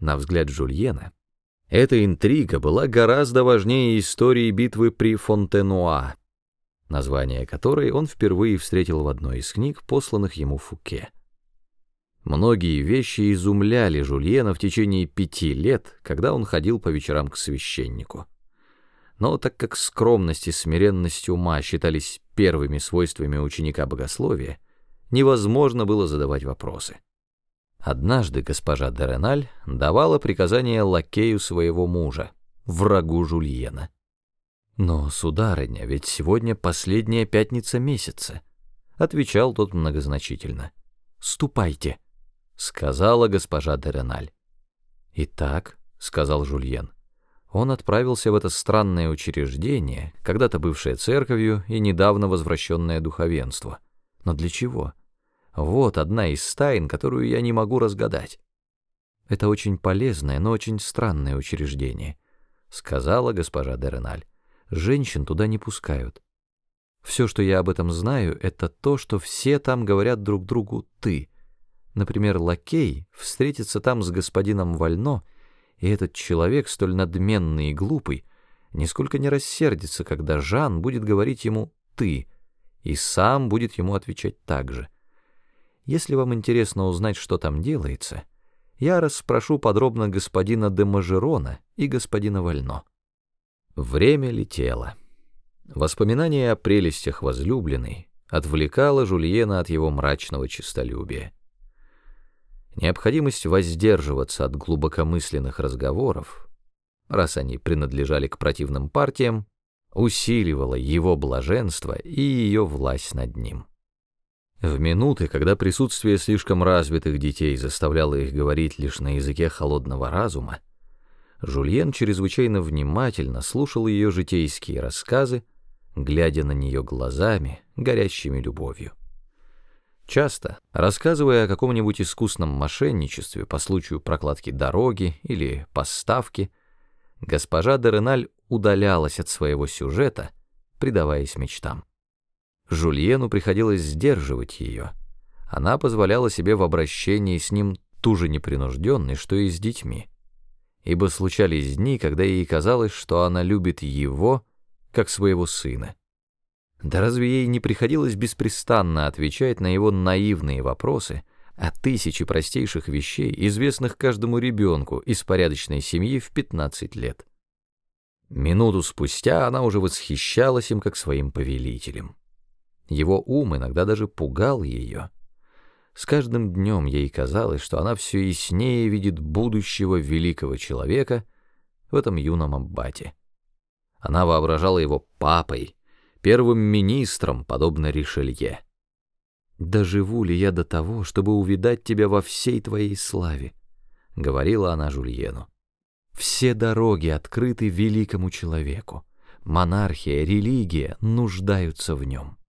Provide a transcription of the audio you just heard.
На взгляд Жульена, эта интрига была гораздо важнее истории битвы при Фонтенуа, название которой он впервые встретил в одной из книг, посланных ему Фуке. Многие вещи изумляли Жульена в течение пяти лет, когда он ходил по вечерам к священнику. Но так как скромность и смиренность ума считались первыми свойствами ученика богословия, невозможно было задавать вопросы. Однажды госпожа Дереналь давала приказание лакею своего мужа, врагу Жульена. «Но, сударыня, ведь сегодня последняя пятница месяца», — отвечал тот многозначительно. «Ступайте», — сказала госпожа Дереналь. «Итак», — сказал Жульен, — он отправился в это странное учреждение, когда-то бывшее церковью и недавно возвращенное духовенство. Но для чего? Вот одна из тайн, которую я не могу разгадать. Это очень полезное, но очень странное учреждение, сказала госпожа Дереналь. Женщин туда не пускают. Все, что я об этом знаю, это то, что все там говорят друг другу «ты». Например, лакей встретится там с господином Вально, и этот человек, столь надменный и глупый, нисколько не рассердится, когда Жан будет говорить ему «ты», и сам будет ему отвечать так же. Если вам интересно узнать, что там делается, я расспрошу подробно господина де Мажерона и господина Вально. Время летело. Воспоминание о прелестях возлюбленной отвлекало Жульена от его мрачного честолюбия. Необходимость воздерживаться от глубокомысленных разговоров, раз они принадлежали к противным партиям, усиливала его блаженство и ее власть над ним. В минуты, когда присутствие слишком развитых детей заставляло их говорить лишь на языке холодного разума, Жульен чрезвычайно внимательно слушал ее житейские рассказы, глядя на нее глазами, горящими любовью. Часто, рассказывая о каком-нибудь искусном мошенничестве по случаю прокладки дороги или поставки, госпожа Дереналь удалялась от своего сюжета, предаваясь мечтам. Жульену приходилось сдерживать ее. Она позволяла себе в обращении с ним ту же непринужденность, что и с детьми. Ибо случались дни, когда ей казалось, что она любит его, как своего сына. Да разве ей не приходилось беспрестанно отвечать на его наивные вопросы о тысяче простейших вещей, известных каждому ребенку из порядочной семьи в 15 лет? Минуту спустя она уже восхищалась им как своим повелителем. Его ум иногда даже пугал ее. С каждым днем ей казалось, что она все яснее видит будущего великого человека в этом юном аббате. Она воображала его папой, первым министром, подобно Ришелье. «Доживу ли я до того, чтобы увидать тебя во всей твоей славе?» — говорила она Жульену. «Все дороги открыты великому человеку. Монархия, религия нуждаются в нем».